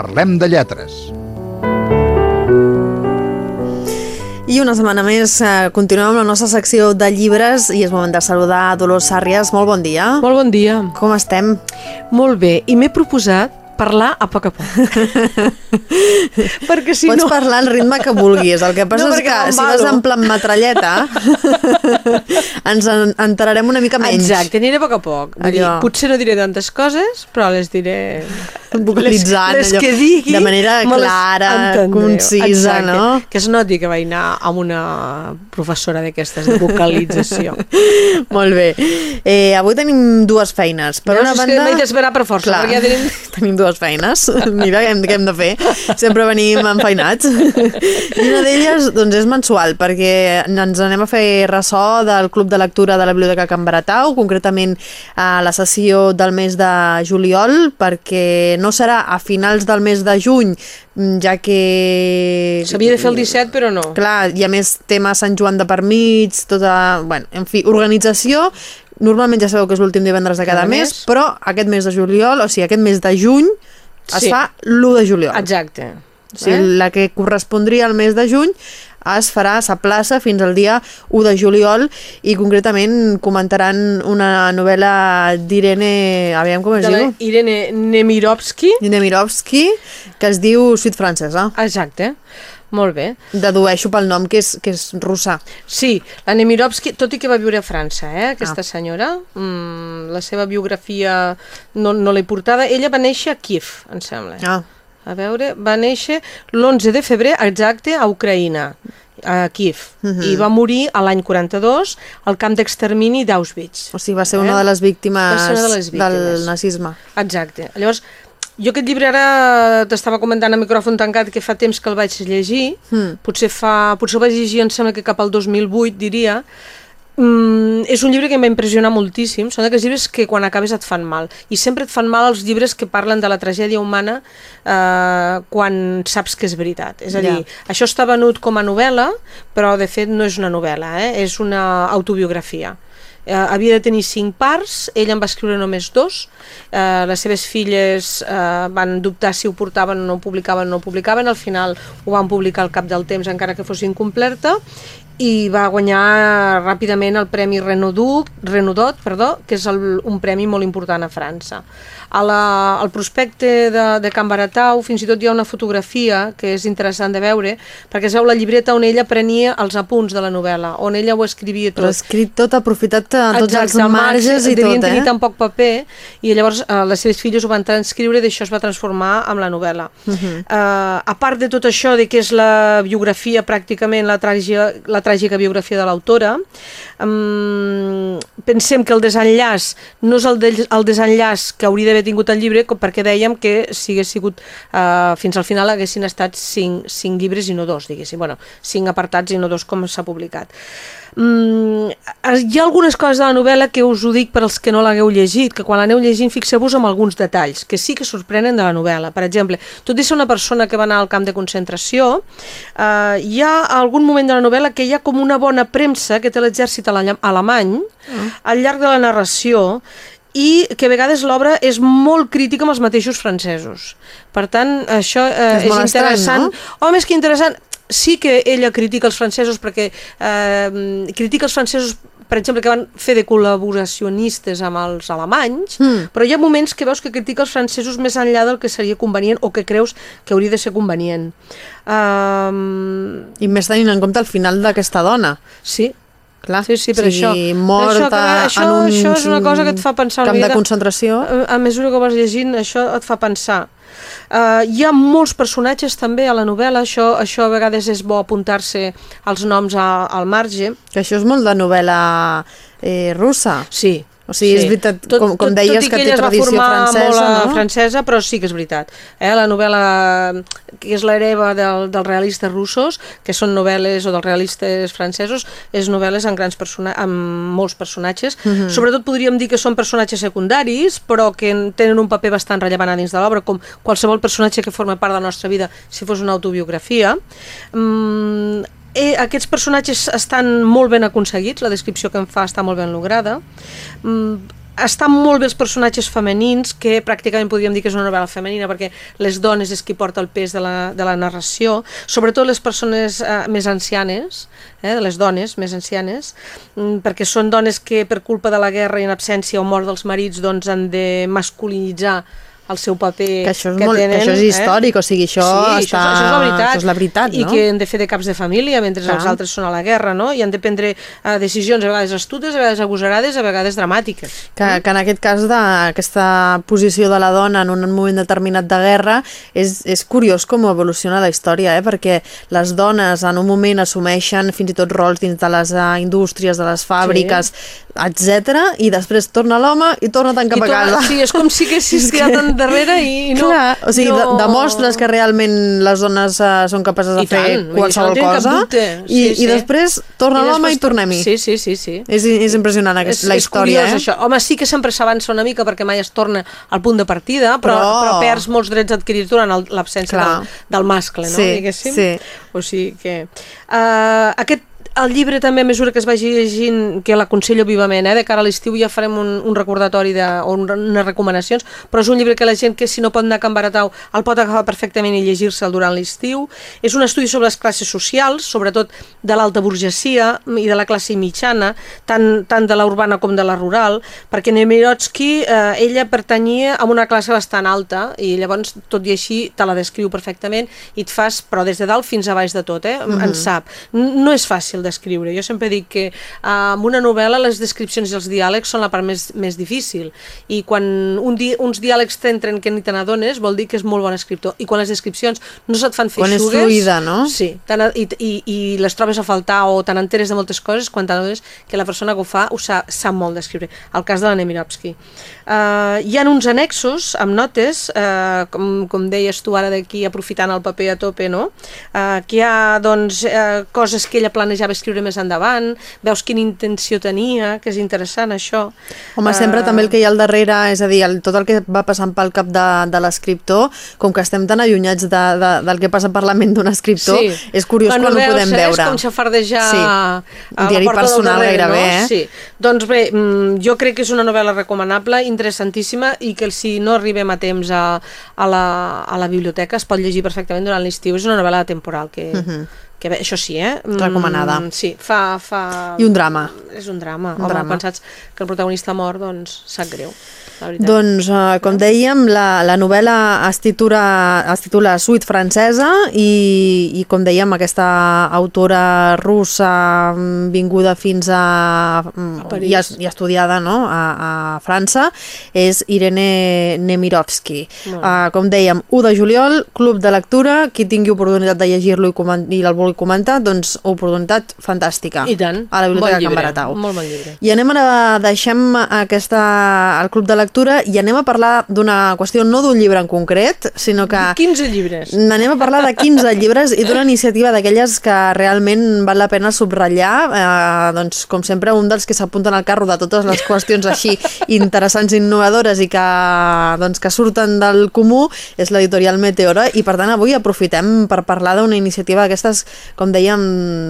Parlem de lletres. I una setmana més eh, continuem amb la nostra secció de llibres i és moment de saludar Dolors Sàrries. Molt bon dia. Molt bon dia. Com estem? Molt bé. I m'he proposat parlar a poc a poc. perquè si Pots no... parlar al ritme que vulguis. El que passa No, és que si vas en plan metralleta ens en enterarem una mica menys. Exacte, aniré a poc a poc. Vull dir, Allò. potser no diré tantes coses, però les diré... Vocalitzant les, les allò que digui... de manera clara, entendreu. concisa, Exacte. no? Que es noti que vaig anar amb una professora d'aquestes de vocalització. Molt bé. Eh, avui tenim dues feines. Per Veus? una És que banda... m'he d'esperar per força, Clar, perquè ja tenim- tenim dues feines. Mira què hem, què hem de fer. Sempre venim enfeinats. I una d'elles doncs, és mensual, perquè ens anem a fer ressò del Club de Lectura de la Biblioteca Can Baratau, concretament a la sessió del mes de juliol, perquè no serà a finals del mes de juny, ja que... S'havia de fer el 17, però no. Clar, i a més tema Sant Joan de per mig, tota... Bueno, en fi, organització... Normalment ja sabeu que és l'últim divendres de cada, Cada mes, mes. però aquest mes de juliol, o sigui, aquest mes de juny, es Sí. fa l'1 de juliol. Exacte. O sigui, Eh? la que correspondria al mes de juny es farà a sa plaça fins al dia 1 de juliol i concretament comentaran una novel·la d'Irene... Aviam com es De diu? Irene Nemirovsky. Nemirovsky, que es diu Suite Francesa. Exacte. Molt bé. Dedueixo pel nom que és, que és russa. Sí, la Nemirovsky, tot i que va viure a França, eh, aquesta Ah. senyora, mm, la seva biografia no, no l'he portada, ella va néixer a Kiev, em sembla. Ah, A veure, va néixer l'11 de febrer, exacte, a Ucraïna, a Kiev, Mhm. i va morir a l'any 42 al camp d'extermini d'Auschwitz. o sigui, va ser una Eh? de les víctimes, Va ser una de les víctimes. del nazisme. Exacte. Llavors, jo aquest llibre ara t'estava comentant a micròfon tancat que fa temps que el vaig llegir, Mm. potser fa potser el vaig llegir, em sembla que cap al 2008, diria, Mm, és un llibre que em va impressionar moltíssim. Són d'aquells llibres que quan acabes et fan mal. I sempre et fan mal els llibres que parlen de la tragèdia humana eh, quan saps que és veritat. És a dir, Ja. això està venut com a novel·la, però de fet no és una novel·la, eh? és una autobiografia. Eh, havia de tenir cinc parts, ell en va escriure només dos, eh, les seves filles eh, van dubtar si ho portaven o no ho publicaven o no ho publicaven, al final ho van publicar al cap del temps encara que fos incompleta, i va guanyar ràpidament el Premi Renaudot, Renaudot perdó, que és el, un premi molt important a França. A la, al prospecte de, de Can Baratau fins i tot hi ha una fotografia que és interessant de veure, perquè es veu la llibreta on ella prenia els apunts de la novel·la, on ella ho escrivia tot. Però escrit tot, aprofitat eh, tots Exacte, els marges i devien tot, tenir eh? tan poc paper i llavors eh, les seves filles ho van transcriure i d'això es va transformar en la novel·la. Uh -huh. eh, a part de tot això de que és la biografia pràcticament la, tràgica, la tràgica biografia de l'autora, um, pensem que el desenllaç no és el, de, el desenllaç que hauria d'haver tingut el llibre com perquè dèiem que si hagués sigut eh, fins al final haguessin estat cinc, cinc llibres i no dos, diguéssim, bueno, cinc apartats i no dos com s'ha publicat. Mm, hi ha algunes coses de la novel·la que us ho dic per als que no l'hagueu llegit, que quan l'aneu llegint fixeu-vos en alguns detalls, que sí que sorprenen de la novel·la. Per exemple, tot i ser una persona que va anar al camp de concentració, eh, hi ha algun moment de la novel·la que hi ha com una bona premsa que té l'exèrcit ale- alemany al llarg de la narració i que a vegades l'obra és molt crítica amb els mateixos francesos. Per tant, això eh, És és, interessant. no? Home, és que interessant. Sí que ella critica els francesos perquè eh, critica els francesos per exemple, que van fer de col·laboracionistes amb els alemanys, Mm. però hi ha moments que veus que critica els francesos més enllà del que seria convenient o que creus que hauria de ser convenient. Um, I més tenint en compte el final d'aquesta dona. sí, Clar, Sí, sí, per sigui, això. morta Per això, que, això, en un, això és una cosa que et fa pensar camp de concentració. A, a mesura que vas llegint, això et fa pensar. Uh, hi ha molts personatges també a la novel·la, això, això a vegades és bo apuntar-se els noms a, al marge. Que això és molt de novel·la eh, russa. Sí. O sigui, és veritat, com- com deies, tot i que té ella es va tradició formar francesa, no? francesa, però sí que és veritat. Eh? La novel·la que és l'hereva del, dels realistes russos, que són novel·les, o dels realistes francesos, és novel·les amb, grans persona amb molts personatges. Mhm. Sobretot podríem dir que són personatges secundaris, però que en- tenen un paper bastant rellevant a dins de l'obra, com qualsevol personatge que forma part de la nostra vida si fos una autobiografia. Mm, eh, aquests personatges estan molt ben aconseguits, la descripció que en fa està molt ben lograda. Mm, estan molt bé els personatges femenins, que pràcticament podríem dir que és una novel·la femenina, perquè les dones és qui porta el pes de la, de la narració, sobretot les persones eh, més ancianes, eh, les dones més ancianes, mm, perquè són dones que per culpa de la guerra i en absència o mort dels marits doncs han de masculinitzar el seu paper que això és, que molt, tenen, que això és històric, eh? o sigui, això, sí, està, això, això és la veritat, això és la veritat i no? que han de fer de caps de família mentre Clar. els altres són a la guerra, no? I han de prendre uh, decisions a vegades astudes, a vegades agosarades, a vegades dramàtiques. Que, que en aquest cas d'aquesta posició de la dona en un moment determinat de guerra és, és curiós com evoluciona la història, eh? perquè les dones en un moment assumeixen fins i tot rols dins de les uh, indústries, de les fàbriques, sí. etc i després torna l'home i torna tant cap I a casa. Sí, és com si haguessis tirat endarrere i, i no... Clar, o sigui, no... de, demostres que realment les dones uh, són capaces de I fer tant, qualsevol no cosa dubte. i, Sí, i sí. després torna I l'home després i tornem-hi. Sí, sí, sí, sí. És, és impressionant aquest, és, la és història, curiós, eh? això. Home, sí que sempre s'avança una mica perquè mai es torna al punt de partida, però, Però- però... perds molts drets adquirits durant l'absència del, del mascle, no? Sí, Diguéssim. sí. O sigui que... Uh, aquest el llibre també a mesura que es vagi llegint, que l'aconsello vivament, eh? de cara a l'estiu ja farem un, un recordatori de, o un, unes recomanacions, però és un llibre que la gent que si no pot anar a Can Baratau el pot agafar perfectament i llegir-se'l durant l'estiu. És un estudi sobre les classes socials, sobretot de l'alta burgesia i de la classe mitjana, tant, tant de la urbana com de la rural, perquè Nemirotsky, eh, ella pertanyia a una classe bastant alta i llavors, tot i així, te la descriu perfectament i et fas, però des de dalt fins a baix de tot, eh? Mm -hmm. en sap. N- No és fàcil d'escriure. Jo sempre dic que eh, amb una novel·la les descripcions i els diàlegs són la part més, més difícil i quan un di uns diàlegs t'entren que ni te n'adones vol dir que és molt bon escriptor i quan les descripcions no se't fan Quan és feixugues fluida, no? Sí, i, i, i les trobes a faltar o te n'enteres de moltes coses quan t'adones que la persona que ho fa ho sap, sap molt d'escriure. El cas de la Nemirovsky. Uh, hi ha uns annexos amb notes, uh, com, com deies tu ara d'aquí aprofitant el paper a tope, no? Uh, que hi ha doncs, uh, coses que ella planejava escriure més endavant, veus quina intenció tenia, que és interessant això. Home, sempre Eh, també el que hi ha al darrere, és a dir, el, tot el que va passant pel cap de, de l'escriptor, com que estem tan allunyats de, de, del que passa per la ment d'un escriptor, és curiós quan, ho ho podem veure. És com xafardejar Sí. a la diari porta del personal darrere, gairebé, no? eh? Sí. Doncs bé, mm, jo crec que és una novel·la recomanable, interessantíssima, i que si no arribem a temps a, a, la, a la biblioteca es pot llegir perfectament durant l'estiu. És una novel·la temporal que... que bé, això sí, eh? Mm, Recomanada. Sí, fa, fa... I un drama. És un drama. Un Home, drama. quan saps que el protagonista mor, doncs sap greu. Doncs, uh, com dèiem, la, la novel·la es titula, es titula Suite francesa i, i, com dèiem, aquesta autora russa mm, vinguda fins a... mm, A París. i, es- i estudiada no? a, a França és Irene Nemirovsky. Uh, com dèiem, 1 de juliol, Club de Lectura, qui tingui oportunitat de llegir-lo i, i el vulgui comentar, doncs oportunitat fantàstica. I tant. A la Biblioteca bon Can Baratau. Molt bon llibre. I anem a deixem aquesta, el club de lectura i anem a parlar d'una qüestió, no d'un llibre en concret, sinó que 15 llibres. anem a parlar de 15 llibres i d'una iniciativa d'aquelles que realment val la pena subratllar. Eh, doncs, com sempre, un dels que s'apunten al carro de totes les qüestions així interessants i innovadores i que, doncs, que surten del comú és l'editorial Meteora i, per tant, avui aprofitem per parlar d'una iniciativa d'aquestes, com dèiem,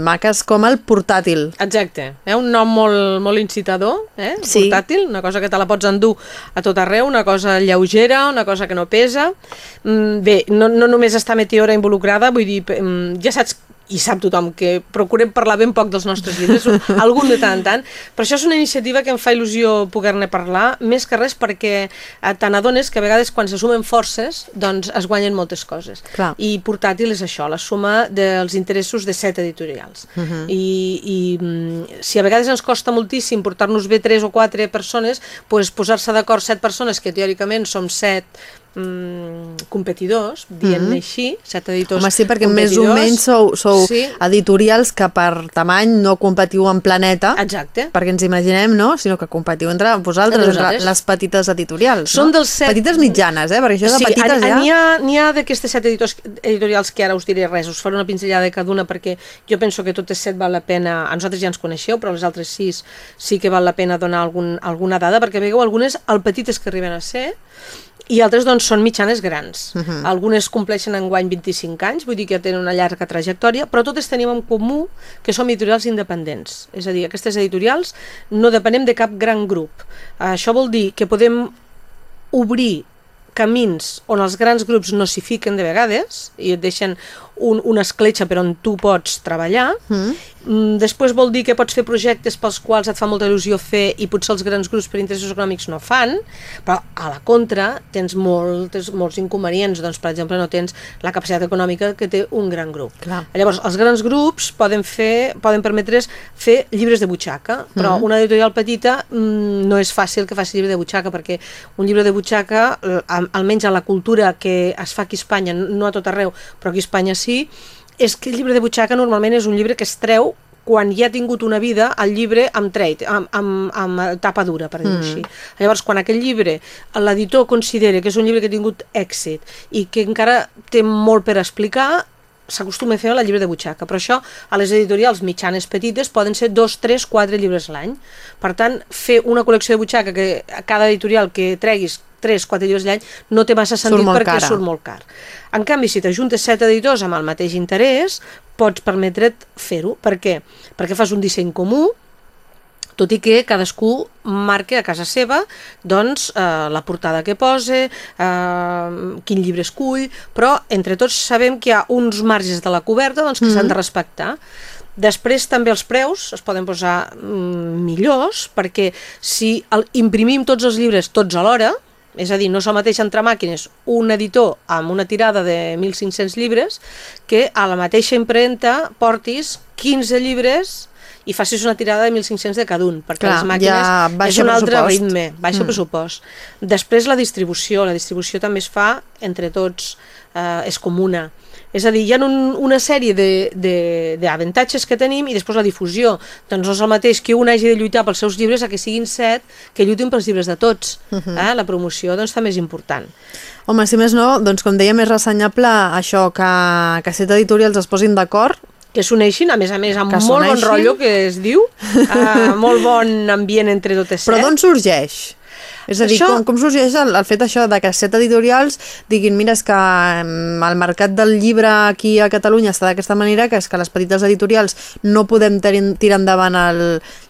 maques com el portàtil. Exacte, eh? un nom molt, molt incitador, eh? Sí. portàtil, una cosa que te la pots endur a tot arreu, una cosa lleugera, una cosa que no pesa. Mm, bé, no, no només està Meteora involucrada, vull dir, mm, ja saps i sap tothom que procurem parlar ben poc dels nostres llibres, algun de tant en tant, però això és una iniciativa que em fa il·lusió poder-ne parlar, més que res perquè eh, te n'adones que a vegades quan se sumen forces doncs es guanyen moltes coses. Clar. I portàtil és això, la suma dels interessos de set editorials. Uh -huh. I, i mm, si a vegades ens costa moltíssim portar-nos bé tres o quatre persones, pues, posar-se d'acord set persones, que teòricament som set mm, competidors, dient-ne així, set editors Home, sí, perquè més o menys sou, sou Sí. editorials que per tamany no competiu en planeta, Exacte. perquè ens imaginem, no? Sinó que competiu entre vosaltres, Entre les petites editorials. Són no? dels set- Petites mitjanes, eh? Perquè això de sí, petites ja... N'hi ha, n'hi ha d'aquestes set editors, editorials que ara us diré res, us faré una pinzellada de cada una perquè jo penso que totes set val la pena, a nosaltres ja ens coneixeu, però les altres sis sí que val la pena donar algun, alguna dada, perquè veieu algunes el petites que arriben a ser, i altres doncs, són mitjanes grans. Uh -huh. Algunes compleixen en guany 25 anys, vull dir que tenen una llarga trajectòria, però totes tenim en comú que som editorials independents. És a dir, aquestes editorials no depenem de cap gran grup. Això vol dir que podem obrir camins on els grans grups no s'hi fiquen de vegades i et deixen un, una escletxa per on tu pots treballar. Mm. Mm, després vol dir que pots fer projectes pels quals et fa molta il·lusió fer i potser els grans grups per interessos econòmics no fan, però a la contra tens molts, molts inconvenients. Doncs, per exemple, no tens la capacitat econòmica que té un gran grup. Clar. Llavors, els grans grups poden fer poden permetre's fer llibres de butxaca, però mm. una editorial petita mm, no és fàcil que faci llibre de butxaca, perquè un llibre de butxaca, almenys a la cultura que es fa aquí a Espanya, no a tot arreu, però aquí a Espanya sí, sí és que el llibre de butxaca normalment és un llibre que es treu quan ja ha tingut una vida el llibre amb trade, amb, amb, amb tapa dura, per dir-ho mm. així. Llavors, quan aquell llibre l'editor considera que és un llibre que ha tingut èxit i que encara té molt per explicar, s'acostuma a fer la llibre de butxaca, però això a les editorials mitjanes petites poden ser dos, tres, quatre llibres l'any. Per tant, fer una col·lecció de butxaca que a cada editorial que treguis 3, 4 llibres l'any no té massa sentit perquè cara. surt molt car. En canvi, si t'ajuntes set editors amb el mateix interès, pots permetre't fer-ho. Per què? Perquè fas un disseny comú, tot i que cadascú marque a casa seva doncs, eh, la portada que posa, eh, quin llibre escull, però entre tots sabem que hi ha uns marges de la coberta doncs, que mm -hmm. s'han de respectar. Després també els preus es poden posar mm, millors perquè si el, imprimim tots els llibres tots alhora, és a dir, no és el mateix entre màquines un editor amb una tirada de 1.500 llibres que a la mateixa impremta portis 15 llibres i facis una tirada de 1.500 de cada un, perquè Clar, les màquines ja és un altre ritme, baixa mm. pressupost. Després la distribució, la distribució també es fa entre tots, eh, és comuna. És a dir, hi ha un, una sèrie d'avantatges que tenim i després la difusió. Doncs no és el mateix que un hagi de lluitar pels seus llibres a que siguin set que lluitin pels llibres de tots. Uh mhm. -huh. eh? La promoció doncs, també és important. Home, si més no, doncs com deia, més ressenyable això, que, que set editorials es posin d'acord que s'uneixin, a més a més, amb que molt bon rotllo, que es diu, uh, molt bon ambient entre totes set. Però d'on sorgeix? És a dir, això... com, com sorgeix el, el fet això de que set editorials diguin, mira, és que mm, el mercat del llibre aquí a Catalunya està d'aquesta manera, que és que les petites editorials no podem tirar endavant el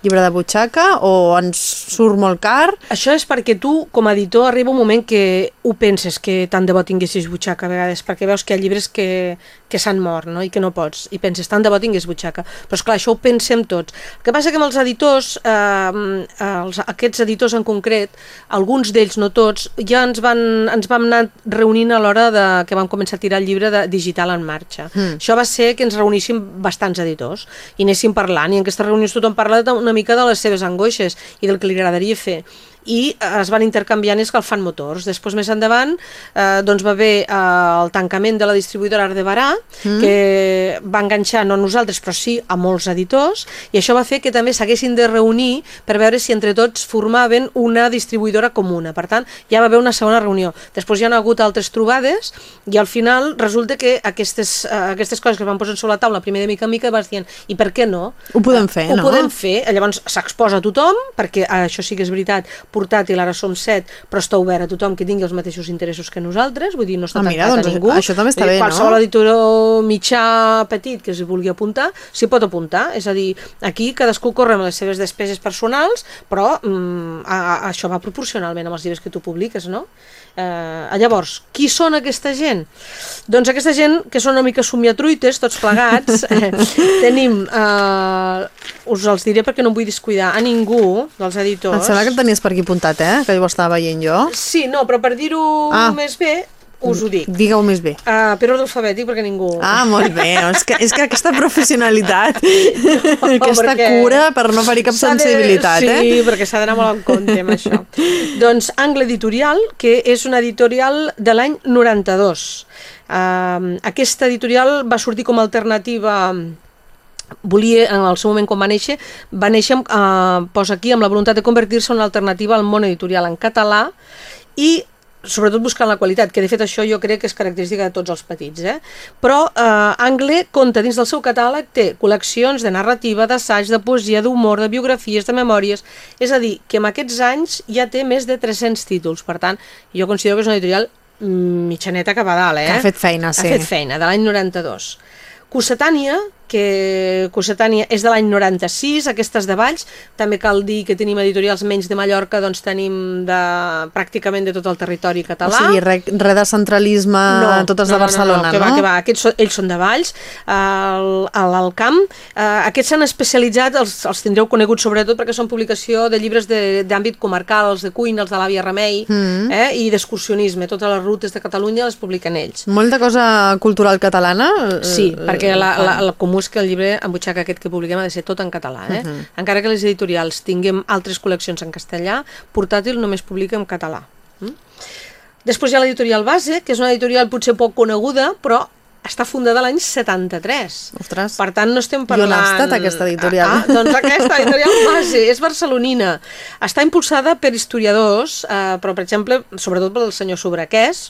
llibre de butxaca o ens surt molt car? Això és perquè tu, com a editor, arriba un moment que ho penses que tant de bo tinguessis butxaca a vegades, perquè veus que hi ha llibres que, que s'han mort no? i que no pots, i penses, tant de bo tingués butxaca. Però és clar, això ho pensem tots. El que passa que amb els editors, eh, els, aquests editors en concret, alguns d'ells, no tots, ja ens, van, ens vam anar reunint a l'hora de, que vam començar a tirar el llibre de digital en marxa. Mm. Això va ser que ens reuníssim bastants editors i anéssim parlant, i en aquestes reunions tothom parla una mica de les seves angoixes i del que li agradaria fer i es van intercanviant escalfant motors. Després, més endavant, eh, doncs va haver eh, el tancament de la distribuïdora Ardebarà, mm. que va enganxar no a nosaltres, però sí a molts editors, i això va fer que també s'haguessin de reunir per veure si entre tots formaven una distribuïdora comuna. Per tant, ja va haver una segona reunió. Després hi ha hagut altres trobades i al final resulta que aquestes, eh, aquestes coses que es van posar sobre la taula primer de mica en mica vas dient, i per què no? Ho podem fer, uh, no? Ho podem fer, llavors s'exposa a tothom, perquè eh, això sí que és veritat, portàtil, ara som set, però està obert a tothom que tingui els mateixos interessos que nosaltres, vull dir, no està ah, mira, doncs, a ningú. Això també està bé, no? Qualsevol editor mitjà petit que es vulgui apuntar, s'hi pot apuntar, és a dir, aquí cadascú corre amb les seves despeses personals, però mm, a, a, això va proporcionalment amb els llibres que tu publiques, no? Eh, llavors, qui són aquesta gent? Doncs aquesta gent, que són una mica somiatruites, tots plegats, eh, tenim, eh, us els diré perquè no em vull descuidar a ningú dels editors. Em sembla que tenies per aquí apuntat, eh? Que ho estava veient jo. Sí, no, però per dir-ho ah. més bé, us ho dic. Digueu més bé. Uh, per ordre alfabètic, perquè ningú... Ah, molt bé. és, que, és que aquesta professionalitat, no, aquesta cura per no ferir cap sensibilitat, de... eh? Sí, perquè s'ha d'anar molt en compte amb això. doncs Angle Editorial, que és una editorial de l'any 92. Uh, aquesta editorial va sortir com a alternativa volia, en el seu moment quan va néixer, va néixer, eh, posa aquí, amb la voluntat de convertir-se en una alternativa al món editorial en català i sobretot buscant la qualitat, que de fet això jo crec que és característica de tots els petits, eh? però eh, Angle compta dins del seu catàleg, té col·leccions de narrativa, d'assaig, de poesia, d'humor, de biografies, de memòries, és a dir, que en aquests anys ja té més de 300 títols, per tant, jo considero que és una editorial mm, mitjaneta cap a dalt, eh? Que ha fet feina, sí. Ha fet feina, de l'any 92. Cossetània, que Cossetània és de l'any 96, aquestes de Valls, també cal dir que tenim editorials menys de Mallorca, doncs tenim de, pràcticament de tot el territori català. O sigui, res re de centralisme, no, totes no, de Barcelona, no? No, no, que no? va, que va, aquests, són- ells són de Valls, al- a l'Alcamp, eh, aquests s'han especialitzat, els, els tindreu coneguts sobretot perquè són publicació de llibres de- d'àmbit comarcal, els de cuina, els de l'àvia Remei, Mm. eh, i d'excursionisme, totes les rutes de Catalunya les publiquen ells. Molta cosa cultural catalana? Sí, eh, perquè la, fan. la, el és que el llibre en butxaca aquest que publiquem ha de ser tot en català. Eh? Uh -huh. Encara que les editorials tinguem altres col·leccions en castellà, portàtil només publica en català. Mm? Després hi ha l'editorial Base, que és una editorial potser poc coneguda, però està fundada l'any 73. Ostres. Per tant, no estem I on parlant... ha estat aquesta editorial? Ah, ah, doncs aquesta editorial base és barcelonina. Està impulsada per historiadors, eh, però, per exemple, sobretot pel senyor Sobraquès,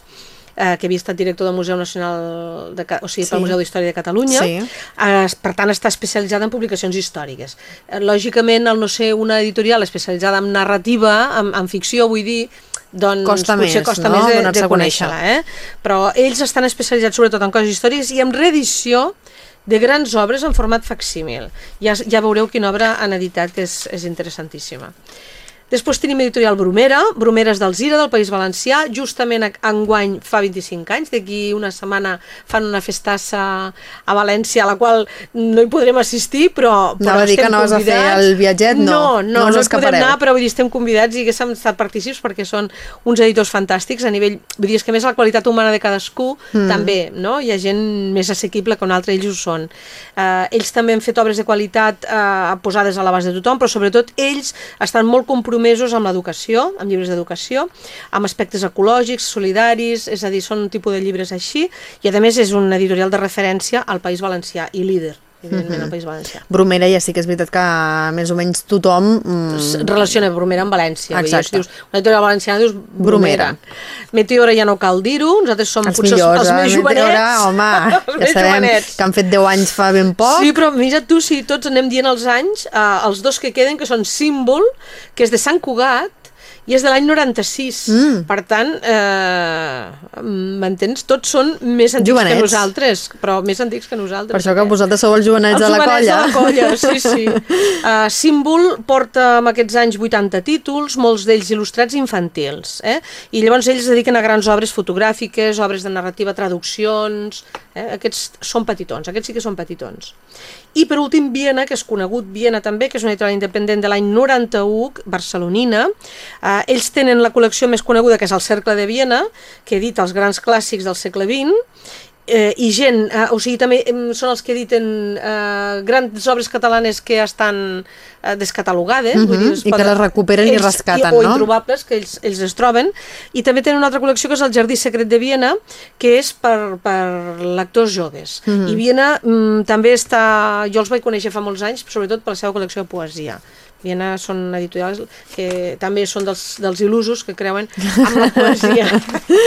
eh, que havia estat director del Museu Nacional, de, o sigui, Sí. pel Museu d'Història de Catalunya. Sí. Eh, per tant, està especialitzada en publicacions històriques. Eh, lògicament, al no ser una editorial especialitzada en narrativa, en, en ficció, vull dir, doncs Costa potser més, costa no? més de, de conèixer-la, eh? Però ells estan especialitzats sobretot en coses històriques i en reedició de grans obres en format facsímil. Ja, ja veureu quina obra han editat, que és, és interessantíssima. Després tenim editorial Bromera, Bromeres d'Alzira, del País Valencià, justament enguany fa 25 anys, d'aquí una setmana fan una festassa a València, a la qual no hi podrem assistir, però, però Anava a dir que estem anaves a fer el viatget, no. No, no, No no, no hi podem anar, però vull dir, estem convidats i que hem estat partícips perquè són uns editors fantàstics a nivell, vull dir, és que més la qualitat humana de cadascú mm. també, no? Hi ha gent més assequible que un altre, ells ho són. Uh, ells també han fet obres de qualitat uh, posades a l'abast de tothom, però sobretot ells estan molt compromesos amb l'educació, amb llibres d'educació, amb aspectes ecològics, solidaris, és a dir, són un tipus de llibres així, i a més és un editorial de referència al País Valencià i líder, evidentment, al País Valencià. Bromera ja sí que és veritat que més o menys tothom... Mm, relaciona Bromera amb València. Exacte. Si dius, una editorial valenciana dius Bromera. Bromera. Meteora ja no cal dir-ho, nosaltres som els potser millors, els, els més eh? Meteora, jovenets. home, els més sabem jovenets. que han fet 10 anys fa ben poc. Sí, però mira tu, si tots anem dient els anys, eh, els dos que queden, que són Símbol, que és de Sant Cugat, i és de l'any 96. Mm. Per tant, eh, m'entens? Tots són més antics Jovenets. que nosaltres, però més antics que nosaltres. Per això que eh? vosaltres sou els jovenets Els de la jovenets colla. de la colla, sí, sí. Uh, Símbol porta en aquests anys 80 títols, molts d'ells il·lustrats infantils, eh? i llavors ells es dediquen a grans obres fotogràfiques, obres de narrativa, traduccions, eh? aquests són petitons, aquests sí que són petitons. I per últim Viena, que és conegut Viena també, que és una editorial independent de l'any 91, barcelonina. Uh, ells tenen la col·lecció més coneguda, que és el Cercle de Viena, que edita els grans clàssics del segle XX, eh, i gent, eh, o sigui, també són els que editen eh, grans obres catalanes que estan eh, descatalogades, Mhm, vull dir, es i que les recuperen i rescaten, o no? introbables, que ells, ells es troben, i també tenen una altra col·lecció que és el Jardí Secret de Viena, que és per, per lectors joves. Mhm. I Viena mm, també està... Jo els vaig conèixer fa molts anys, sobretot per la seva col·lecció de poesia. Viena són editorials que també són dels, dels il·lusos que creuen amb la poesia.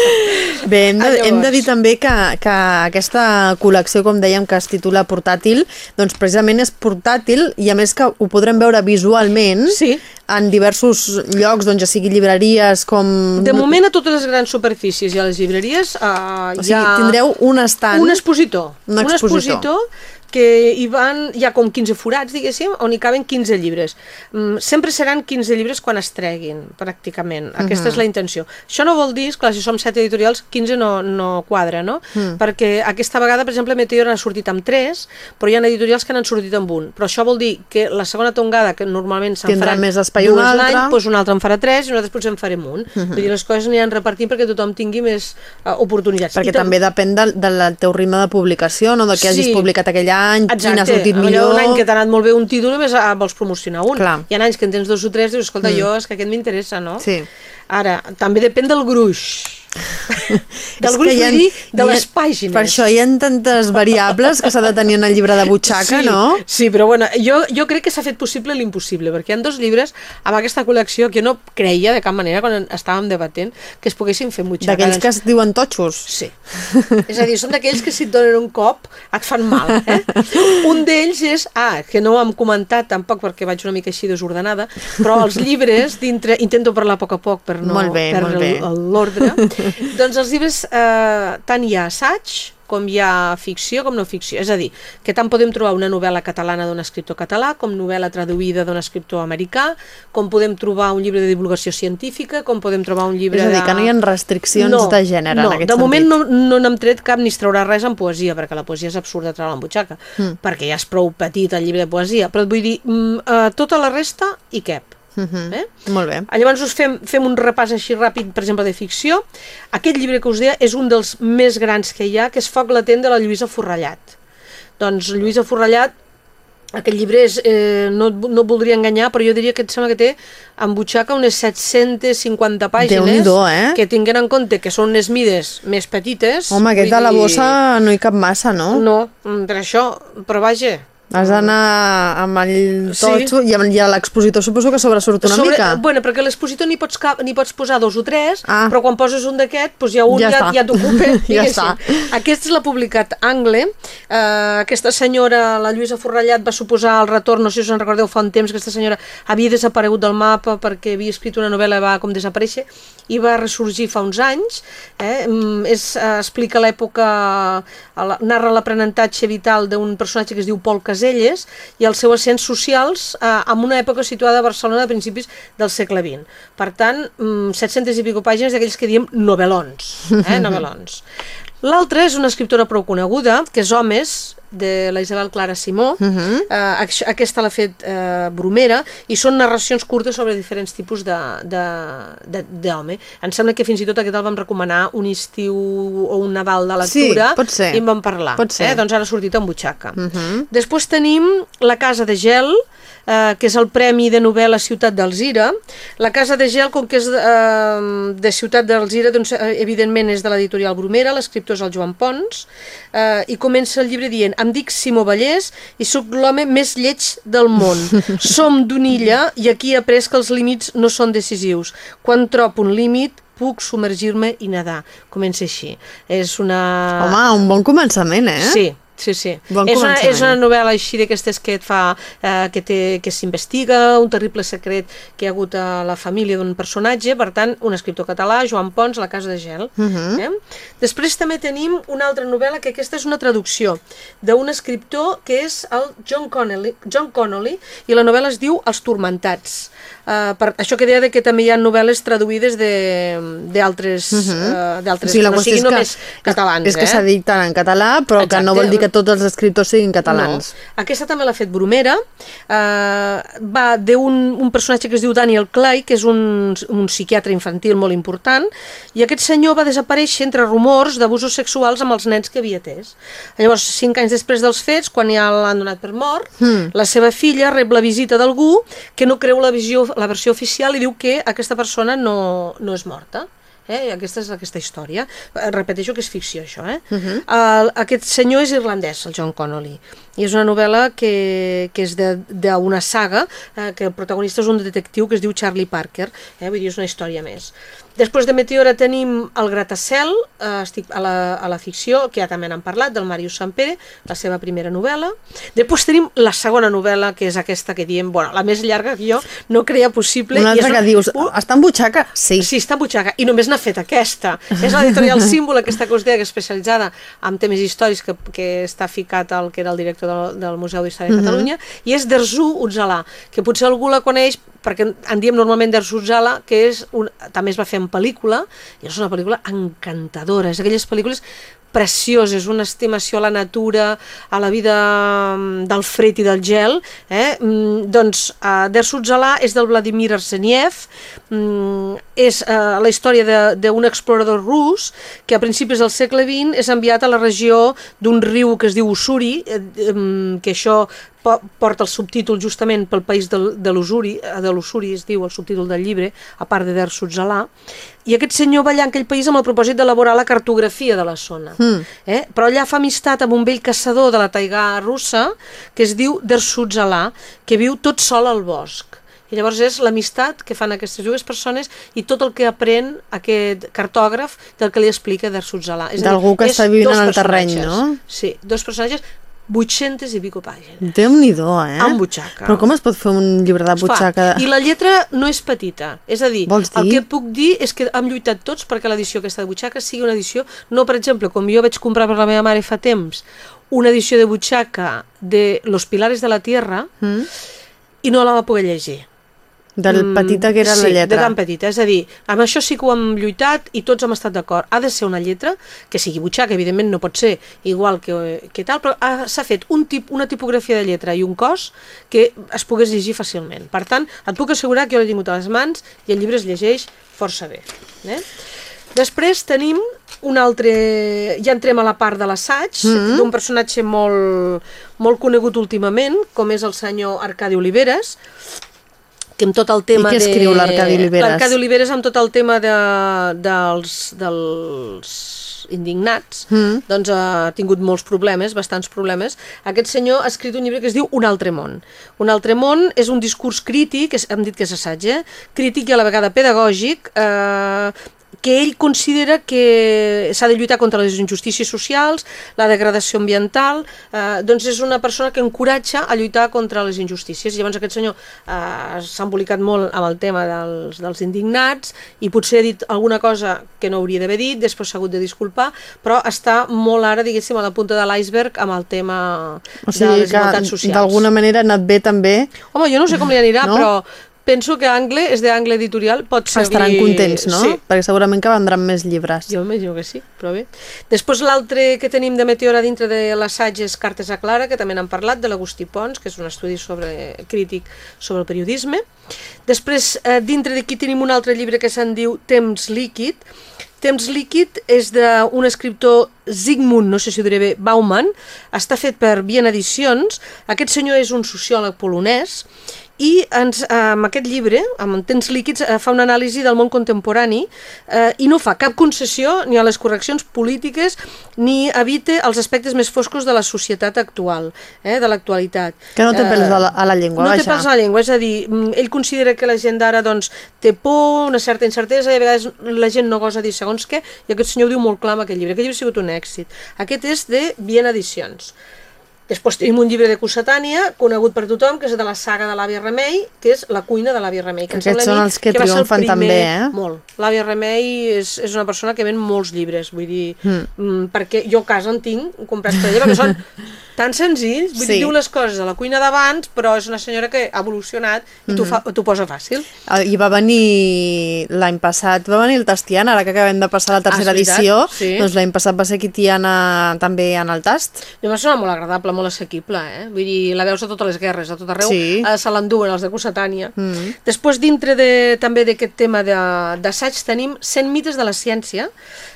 Bé, hem de, hem de dir també que, que aquesta col·lecció, com dèiem, que es titula Portàtil, doncs precisament és portàtil i a més que ho podrem veure visualment Sí. en diversos llocs, doncs ja sigui llibreries com... De moment a totes les grans superfícies i a les llibreries uh, O sigui, hi ha tindreu un estant... un expositor. Un Un expositor. Que hi van, hi ha com 15 forats, diguéssim, on hi caben 15 llibres. Mm, sempre seran 15 llibres quan es treguin, pràcticament. Aquesta és la intenció. Això no vol dir, clar, si som 7 editorials, 15 no, no quadra, no? Mm. Perquè aquesta vegada, per exemple, Meteor ha sortit amb 3, però hi ha editorials que n'han sortit amb un. Però això vol dir que la segona tongada, que normalment se'n faran més espai dues un altre. l'any, doncs un altre en farà 3 i nosaltres potser en farem un. Vull dir, les coses aniran repartint perquè tothom tingui més uh, oportunitats. Perquè I tam- també depèn del, del teu ritme de publicació, no? de què hagis Sí. publicat aquell any, quin ha sortit Allò, millor... Un any que t'ha anat molt bé un títol, només ah, vols promocionar un. Clar. Hi ha anys que en tens dos o tres, dius, escolta, jo és que aquest m'interessa, no? Sí. Ara, també depèn del gruix. del gruix, ha- dir, de les pàgines. Per això hi ha tantes variables que s'ha de tenir en el llibre de butxaca, sí, no? Sí, però bueno, jo, jo crec que s'ha fet possible l'impossible, perquè hi ha dos llibres amb aquesta col·lecció que jo no creia de cap manera quan estàvem debatent que es poguessin fer butxaca. D'aquells que es diuen totxos. Sí. És a dir, són d'aquells que si et donen un cop et fan mal. Eh? Un d'ells és, ah, que no ho hem comentat tampoc perquè vaig una mica així desordenada, però els llibres dintre, intento parlar a poc a poc per no Molt bé, perdre l'ordre, doncs els llibres eh, tant hi ha assaig com hi ha ficció com no ficció. És a dir, que tant podem trobar una novel·la catalana d'un escriptor català, com novel·la traduïda d'un escriptor americà, com podem trobar un llibre de divulgació científica, com podem trobar un llibre És a dir, de... que no hi ha restriccions de gènere no, en aquest de sentit. moment no, no n'hem tret cap ni es traurà res en poesia, perquè la poesia és absurda treure en butxaca, mm. perquè ja és prou petit el llibre de poesia, però et vull dir, mm, uh, tota la resta hi cap. Mhm. eh? Molt bé. Ah, Llavors us fem, fem un repàs així ràpid, per exemple, de ficció. Aquest llibre que us deia és un dels més grans que hi ha, que és Foc latent de la Lluïsa Forrellat. Doncs Lluïsa Forrellat, aquest llibre és, eh, no, et no et voldria enganyar, però jo diria que em sembla que té en butxaca unes 750 pàgines, eh? que tinguin en compte que són unes mides més petites. Home, aquest de la dir- bossa no hi cap massa, no? No, per això, però vaja, Has d'anar amb el Sí. totxo i, amb- i a l'expositor suposo que sobresurt una mica. Bueno, perquè a l'expositor n'hi pots, cap- pots posar dos o tres, Ah. però quan poses un d'aquest, doncs ja un Ja ja, ja, t'ocupa. Ja està. Aquesta l'ha publicat Angle. Uh, aquesta senyora, la Lluïsa Forrellat, va suposar el retorn, no sé si us en recordeu, fa un temps, aquesta senyora havia desaparegut del mapa perquè havia escrit una novel·la va com desaparèixer, i va ressorgir fa uns anys. Eh? Mm, És, uh, explica l'època, la- narra l'aprenentatge vital d'un personatge que es diu Pol Caselles i el seu ascens socials eh, en una època situada a Barcelona a principis del segle XX. Per tant, mm, 700 i pico pàgines d'aquells que diem novel·lons. Eh? novel·lons. L'altra és una escriptora prou coneguda, que és Homes, de la Isabel Clara Simó. Uh -huh. ax- aquesta l'ha fet eh, Bromera, i són narracions curtes sobre diferents tipus d'home. De, de, d'home. em sembla que fins i tot aquest el vam recomanar un estiu o un Nadal de lectura, Sí, pot ser. i en vam parlar. Pot ser. Eh? Doncs ara ha sortit en butxaca. Uh -huh. Després tenim La Casa de Gel, eh, que és el Premi de novel·la Ciutat d'Alzira. La Casa de Gel, com que és eh, de Ciutat d'Alzira, doncs, eh, evidentment és de l'editorial Bromera, l'escriptor és el Joan Pons, eh, i comença el llibre dient em dic Simó Vallès i sóc l'home més lleig del món. Som d'Unilla i aquí he après que els límits no són decisius. Quan trobo un límit, puc submergir-me i nedar. Comença així. És una... Home, un bon començament, eh? Sí, sí, sí. Bon és, una, és una novel·la així d'aquestes que et fa, eh, que, té, que s'investiga, un terrible secret que hi ha hagut a la família d'un personatge, per tant, un escriptor català, Joan Pons, La casa de gel. Uh. -huh. eh? Després també tenim una altra novel·la, que aquesta és una traducció d'un escriptor que és el John Connolly, John Connolly i la novel·la es diu Els turmentats. Uh, per això que deia de que també hi ha novel·les traduïdes de- d'altres uh -huh. uh, la que no qüestió siguin que, només catalans. és que eh? s'ha dit tant en català, però que no Exacte. vol dir que tots els escriptors siguin catalans. No. Aquesta també l'ha fet Bromera. Uh, va d'un un personatge que es diu Daniel Clay, que és un, un psiquiatre infantil molt important, i aquest senyor va desaparèixer entre rumors d'abusos sexuals amb els nens que havia atès. Llavors, cinc anys després dels fets, quan ja l'han donat per mort, mm. la seva filla rep la visita d'algú que no creu la, visió, la versió oficial i diu que aquesta persona no, no és morta. Eh? Aquesta és aquesta història. Eh, Repeteixo que és ficció, això. Eh? Uh -huh. el, aquest senyor és irlandès, el John Connolly, i és una novel·la que, que és d'una saga, eh, que el protagonista és un detectiu que es diu Charlie Parker, eh? vull dir, és una història més. Després de Meteora tenim El Gratacel, eh, estic a la, a la ficció, que ja també n'han parlat, del Màrius Sampere, la seva primera novel·la. Després tenim la segona novel·la, que és aquesta que diem, bueno, la més llarga que jo no creia possible. Una i és altra que dius, un- està en butxaca? Sí. Sí, està en butxaca, i només n'ha fet aquesta. És l'editorial Símbol, aquesta que us deia, que és especialitzada en temes històrics, que, que està ficat al que era el director del, del Museu d'Història de Catalunya, i és d'Erzu Utzalà, que potser algú la coneix perquè en diem normalment d'Erzu Utzala, que és un, també es va fer en pel·lícula, i és una pel·lícula encantadora, és aquelles pel·lícules precioses, una estimació a la natura, a la vida mm, del fred i del gel, eh? Mm, doncs uh, Dersutzalà és del Vladimir Arseniev, mm, és uh, la història d'un explorador rus que a principis del segle XX és enviat a la regió d'un riu que es diu Ussuri, eh, em, que això porta el subtítol justament pel país del, de l'Usuri, eh, de l'Usuri es diu el subtítol del llibre, a part de Der Sutzalà, i aquest senyor va allà en aquell país amb el propòsit d'elaborar la cartografia de la zona. Mm. Eh? Però allà fa amistat amb un vell caçador de la taigà russa que es diu Der Sutzalà, que viu tot sol al bosc. I llavors és l'amistat que fan aquestes dues persones i tot el que aprèn aquest cartògraf del que li explica Der Sutzalà. D'algú que està vivint en el terreny, no? Sí, dos personatges, 800 i pico pàgines. Déu-n'hi-do, eh? Amb butxaca. Però com es pot fer un llibre de Es fa. butxaca? I la lletra no és petita. És a dir, Vols el dir? que puc dir és que hem lluitat tots perquè l'edició aquesta de butxaca sigui una edició, no, per exemple, com jo vaig comprar per la meva mare fa temps, una edició de butxaca de Los Pilares de la Tierra Mm? i no la va poder llegir. Del Mm, petita que era sí, la lletra. de tan petita. És a dir, amb això sí que ho hem lluitat i tots hem estat d'acord. Ha de ser una lletra que sigui butxaca, evidentment no pot ser igual que, que tal, però ha- s'ha fet un tip, una tipografia de lletra i un cos que es pogués llegir fàcilment. Per tant, et puc assegurar que jo l'he tingut a les mans i el llibre es llegeix força bé. Eh? Després tenim un altre... Ja entrem a la part de l'assaig, mm. -hmm. d'un personatge molt, molt conegut últimament, com és el senyor Arcadi Oliveres, que amb tot el tema què de... escriu l'Arcadi Oliveres? L'Arcadi Oliveres amb tot el tema de, dels, dels indignats, Mm. doncs ha tingut molts problemes, bastants problemes. Aquest senyor ha escrit un llibre que es diu Un altre món. Un altre món és un discurs crític, és, hem dit que és assaig, eh? crític i a la vegada pedagògic, eh, que ell considera que s'ha de lluitar contra les injustícies socials, la degradació ambiental, eh, doncs és una persona que encoratja a lluitar contra les injustícies. Llavors aquest senyor eh, s'ha embolicat molt amb el tema dels, dels indignats i potser ha dit alguna cosa que no hauria d'haver dit, després s'ha hagut de disculpar, però està molt ara, diguéssim, a la punta de l'iceberg amb el tema O de sigui les desigualtats que socials. d'alguna manera ha anat bé també. Home, jo no sé com li anirà, No? però penso que Angle, és d'Angle Editorial, pot ser... Estaran contents, no? Sí, Perquè segurament que vendran més llibres. jo m'imagino que sí, però bé. Després l'altre que tenim de Meteora dintre de l'assaig és Cartes a Clara, que també n'han parlat, de l'Agustí Pons, que és un estudi sobre, crític sobre el periodisme. Després, eh, dintre d'aquí tenim un altre llibre que se'n diu Temps líquid. Temps líquid és d'un escriptor Zygmunt, no sé si ho diré bé, Bauman, està fet per Bien Edicions. Aquest senyor és un sociòleg polonès i ens, eh, amb aquest llibre, amb Temps líquids, eh, fa una anàlisi del món contemporani eh, i no fa cap concessió ni a les correccions polítiques ni evita els aspectes més foscos de la societat actual, eh, de l'actualitat. Que no té pèls a la, a la llengua, No té vaja. pèls a la llengua, és a dir, mm, ell considera que la gent d'ara doncs, té por, una certa incertesa, i a vegades la gent no gosa dir segons què, i aquest senyor ho diu molt clar amb aquest llibre. Aquest llibre ha sigut un èxit. Aquest és de Bien Edicions. Després tenim un llibre de Cossetània, conegut per tothom, que és de la saga de l'àvia Remei, que és La cuina de l'àvia Remei. Que Aquests són els que va el triomfen també, eh? Molt. L'àvia Remei és, és una persona que ven molts llibres, vull dir, Mm. mm, perquè jo a casa en tinc comprats per ella, perquè són tan senzills, vull Sí. dir, diu les coses de la cuina d'abans, però és una senyora que ha evolucionat i t'ho Mm-hmm. fa- t'ho posa fàcil. Ah, I va venir l'any passat, va venir el Tastiana, ara que acabem de passar la tercera Ah, és veritat, edició, sí. doncs l'any passat va ser Kitiana també en el tast. I a més sona molt agradable, molt assequible, eh? Vull dir, la veus a totes les guerres, a tot arreu, Sí. eh, se l'enduen, els de Cossetània. Mm. Després, dintre de, també d'aquest tema de- d'assaig, tenim 100 mites de la ciència,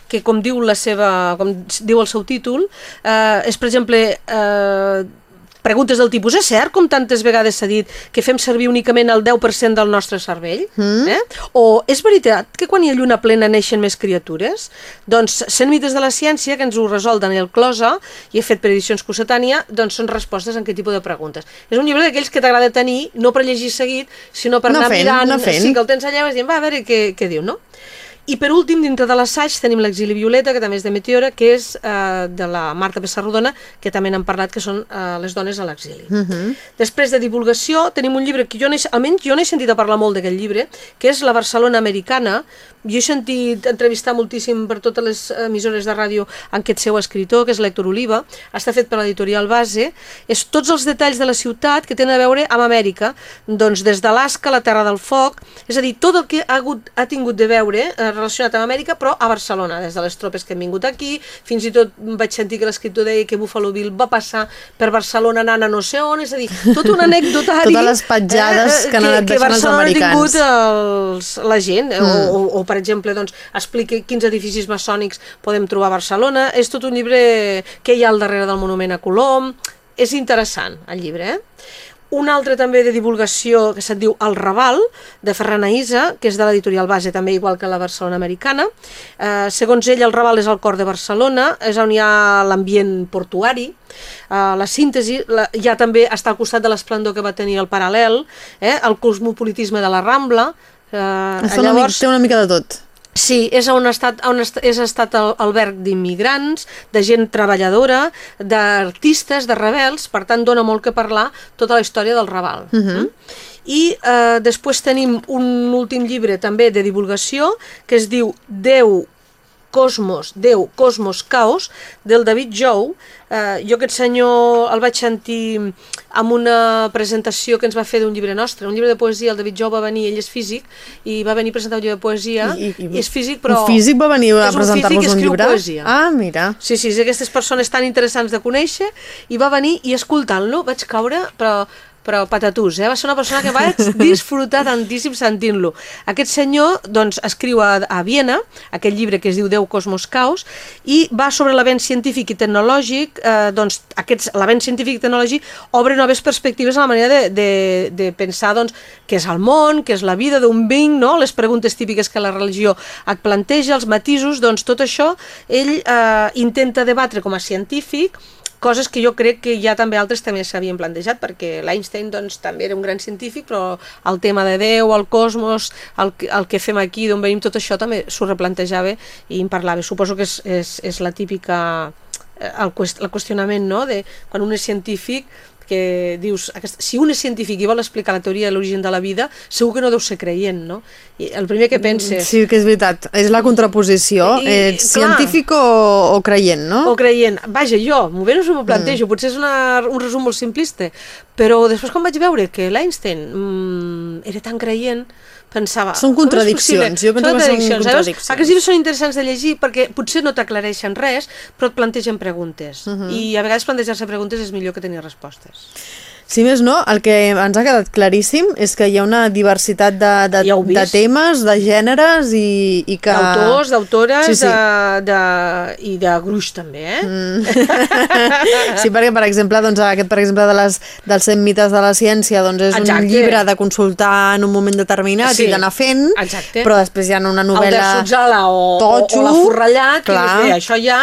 que com diu la seva, com diu el seu títol, eh, és, per exemple, eh, preguntes del tipus, és cert, com tantes vegades s'ha dit, que fem servir únicament el 10% del nostre cervell? Mm. Eh? O és veritat que quan hi ha lluna plena neixen més criatures? Doncs 100 mites de la ciència, que ens ho resol Daniel Closa, i he fet per edicions Cossetània, doncs són respostes en aquest tipus de preguntes. És un llibre d'aquells que t'agrada tenir, no per llegir seguit, sinó per No anar fent, mirant, no fent. sí, que el tens allà i vas dient, va, a veure què, què diu, no? I per últim, dintre de l'assaig, tenim l'exili violeta, que també és de Meteora, que és eh, de la Marta Pessarrodona, que també n'han parlat, que són eh, les dones a l'exili. Mm -hmm. Després de divulgació, tenim un llibre que jo no he, almenys jo no he sentit a parlar molt d'aquest llibre, que és La Barcelona Americana. Jo he sentit entrevistar moltíssim per totes les emissores de ràdio en aquest seu escritor, que és l'Hèctor Oliva. Està fet per l'editorial Base. És tots els detalls de la ciutat que tenen a veure amb Amèrica, doncs des d'Alaska, la Terra del Foc, és a dir, tot el que ha, hagut, ha tingut de veure eh, relacionat amb Amèrica, però a Barcelona, des de les tropes que han vingut aquí, fins i tot vaig sentir que l'escriptor deia que Buffalo Bill va passar per Barcelona anant a no sé on, és a dir, tot un anecdotari... Totes les petjades que han anat que deixant els Barcelona americans. ha tingut els, la gent, mm. Mm. o, o, o per exemple, doncs, explica quins edificis maçònics podem trobar a Barcelona, és tot un llibre que hi ha al darrere del monument a Colom, és interessant, el llibre, eh? Un altre també de divulgació que se't diu El Raval, de Ferran Aïsa, que és de l'editorial base, també igual que la Barcelona Americana. Eh, segons ell, el Raval és el cor de Barcelona, és on hi ha l'ambient portuari, eh, la síntesi, la, ja també està al costat de l'esplendor que va tenir el paral·lel, eh, el cosmopolitisme de la Rambla, Eh, llavors, una mica, té una mica de tot. Sí, és on ha estat, on és estat el alberg d'immigrants, de gent treballadora, d'artistes, de rebels, per tant dona molt que parlar tota la història del Raval. Uh -huh. mm? I eh, després tenim un últim llibre també de divulgació que es diu Déu Cosmos, Déu, Cosmos, Caos, del David Jou. Eh, jo aquest senyor el vaig sentir amb una presentació que ens va fer d'un llibre nostre, un llibre de poesia, el David Jou va venir, ell és físic, i va venir a presentar un llibre de poesia, I, i, i és físic, però... Un físic va venir a presentar-vos un, un llibre? Poesia. Ah, mira. Sí, sí, és aquestes persones tan interessants de conèixer, i va venir, i escoltant-lo vaig caure, però però patatús, eh? va ser una persona que vaig disfrutar tantíssim sentint-lo. Aquest senyor doncs, escriu a, a Viena aquest llibre que es diu Déu, Cosmos, Caos i va sobre l'avenç científic i tecnològic, eh, doncs l'avenç científic i tecnològic obre noves perspectives a la manera de, de, de pensar doncs, què és el món, què és la vida d'un vinc, no? les preguntes típiques que la religió et planteja, els matisos, doncs tot això ell eh, intenta debatre com a científic coses que jo crec que ja també altres també s'havien plantejat, perquè l'Einstein doncs, també era un gran científic, però el tema de Déu, el cosmos, el, el que fem aquí, d'on venim, tot això també s'ho replantejava i en parlava. Suposo que és, és, és la típica eh, el, el qüestionament no? de quan un és científic que dius, aquest, si un és científic i vol explicar la teoria de l'origen de la vida, segur que no deu ser creient, no? I el primer que penses... Sí, que és veritat, és la contraposició, I, ets clar, científic o, o creient, no? O creient. Vaja, jo, m'ho ben m'ho plantejo, mm. potser és una, un resum molt simplista, però després quan vaig veure que l'Einstein mm, era tan creient, pensava... Són contradiccions, jo penso que són contradiccions. Aquests llibres són interessants de llegir perquè potser no t'aclareixen res, però et plantegen preguntes. Uh mhm. -huh. I a vegades plantejar-se preguntes és millor que tenir respostes. Si més no, el que ens ha quedat claríssim és que hi ha una diversitat de, de, ja de temes, de gèneres i, i que... D'autors, d'autores sí, sí. De, de, i de gruix també, eh? Mm. sí, perquè per exemple, doncs, aquest per exemple de les, dels 100 mites de la ciència doncs és Exacte. un llibre de consultar en un moment determinat sí. i d'anar fent, Exacte. però després hi ha una novel·la... El de Sotzala o, Totxo, o, o la Forrellat, clar. que dius, bé, això ja...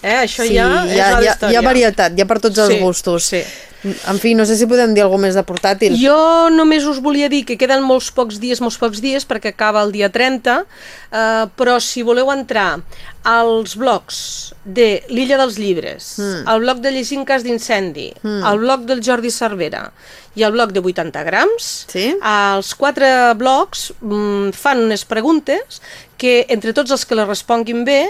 Eh, això sí, ja és hi ha, hi ha, hi ha varietat, hi ha per tots els sí, gustos. Sí. En fi, no sé si podem dir alguna més de portàtil. Jo només us volia dir que queden molts pocs dies, molts pocs dies, perquè acaba el dia 30, eh, però si voleu entrar als blogs de l'Illa dels Llibres, mm. el blog de Llegint Cas d'Incendi, mm. el blog del Jordi Cervera i el blog de 80 grams, sí? els quatre blogs mm, fan unes preguntes que entre tots els que les responguin bé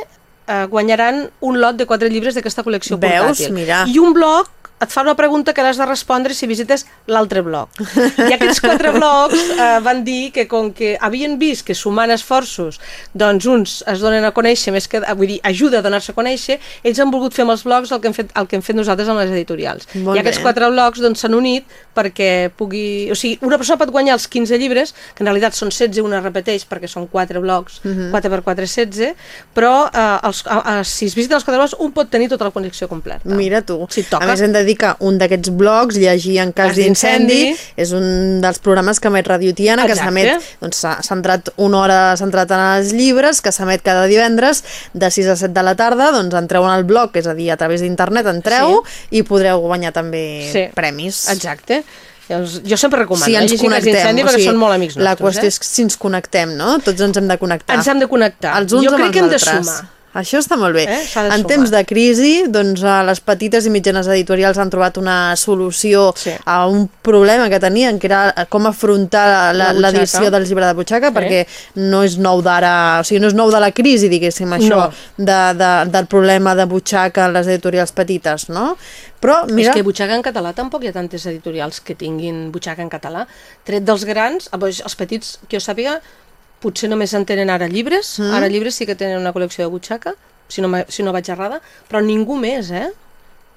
eh, guanyaran un lot de quatre llibres d'aquesta col·lecció Veus? portàtil. Mira. I un blog et fa una pregunta que l'has de respondre si visites l'altre blog. I aquests quatre blogs eh, van dir que com que havien vist que sumant esforços doncs uns es donen a conèixer més que, vull dir, ajuda a donar-se a conèixer, ells han volgut fer amb els blogs el que hem fet, el que hem fet nosaltres amb les editorials. Molt I aquests bé. quatre blogs doncs s'han unit perquè pugui... O sigui, una persona pot guanyar els 15 llibres, que en realitat són 16, una repeteix perquè són quatre blogs, uh -huh. 4 per 4 16, però eh, els, eh, si es visiten els quatre blogs un pot tenir tota la connexió completa. Mira tu. Si toca. A més hem de dir que un d'aquests blogs, Llegir en cas d'incendi, és un dels programes que emet Radio Tiana, Exacte. que s'emet, doncs s'ha centrat una hora centrat en els llibres, que s'emet cada divendres de 6 a 7 de la tarda, doncs entreu en el blog, és a dir, a través d'internet entreu sí. i podreu guanyar també sí. premis. Exacte. Jo sempre recomano si ens eh? connectem, incendi perquè o sigui, són molt amics nostres. La qüestió eh? és si ens connectem, no? Tots ens hem de connectar. Ens hem de connectar. Els uns jo crec que hem de sumar. Això està molt bé. Eh? En temps de crisi, doncs, les petites i mitjanes editorials han trobat una solució sí. a un problema que tenien, que era com afrontar l'edició del llibre de butxaca, sí. perquè no és nou d'ara, o sigui, no és nou de la crisi, diguéssim, això, no. de, de, del problema de butxaca en les editorials petites, no? Però, mira... És que butxaca en català tampoc hi ha tantes editorials que tinguin butxaca en català. Tret dels grans, els petits, que jo sàpiga, potser només en tenen ara llibres, mm. ara llibres sí que tenen una col·lecció de butxaca, si no, si no vaig errada, però ningú més, eh?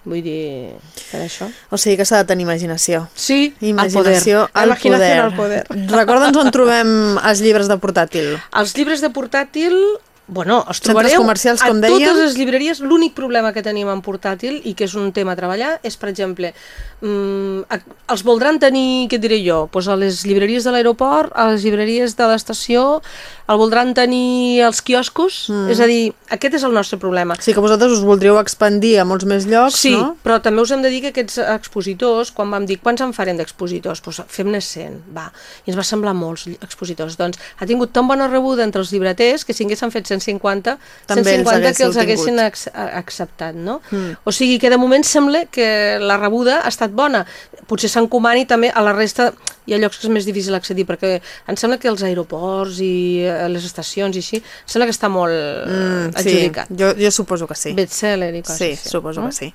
Vull dir, per això. O sigui que s'ha de tenir imaginació. Sí, imaginació al poder. Al poder. poder. Recorda'ns on trobem els llibres de portàtil. Els llibres de portàtil Bueno, els trobareu comercials, a com dèiem. totes les llibreries. L'únic problema que tenim en portàtil i que és un tema a treballar és, per exemple, mm, a- els voldran tenir, què diré jo, pues a les llibreries de l'aeroport, a les llibreries de l'estació, el voldran tenir als quioscos, mm. és a dir, aquest és el nostre problema. Sí que vosaltres us voldríeu expandir a molts més llocs, Sí, no? però també us hem de dir que aquests expositors, quan vam dir quants en farem d'expositors, doncs fem-ne 100, va. I ens va semblar molts expositors. Doncs ha tingut tan bona rebuda entre els llibreters que si haguessin fet 150, També els 150 que haguéssiu els haguessin ac acceptat, no? Mm. O sigui que de moment sembla que la rebuda ha estat bona. Potser s'encomani també a la resta, hi ha llocs que és més difícil accedir, perquè em sembla que els aeroports i eh, les estacions i així, em sembla que està molt mm, adjudicat. Sí, jo, jo suposo que sí. Bestseller i coses Sí, així. suposo no? que sí.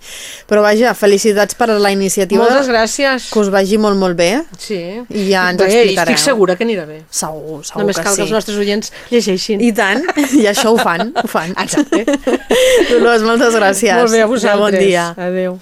Però vaja, felicitats per la iniciativa. Moltes gràcies. Que us vagi molt, molt bé. Sí. I ja ens Bé, explicareu. Estic segura que anirà bé. Segur, segur Només que cal sí. que els nostres oients llegeixin. I tant, i això ho fan, ho fan. Exacte. Dolors, moltes gràcies. Molt bé a vosaltres. Bon dia. Adéu.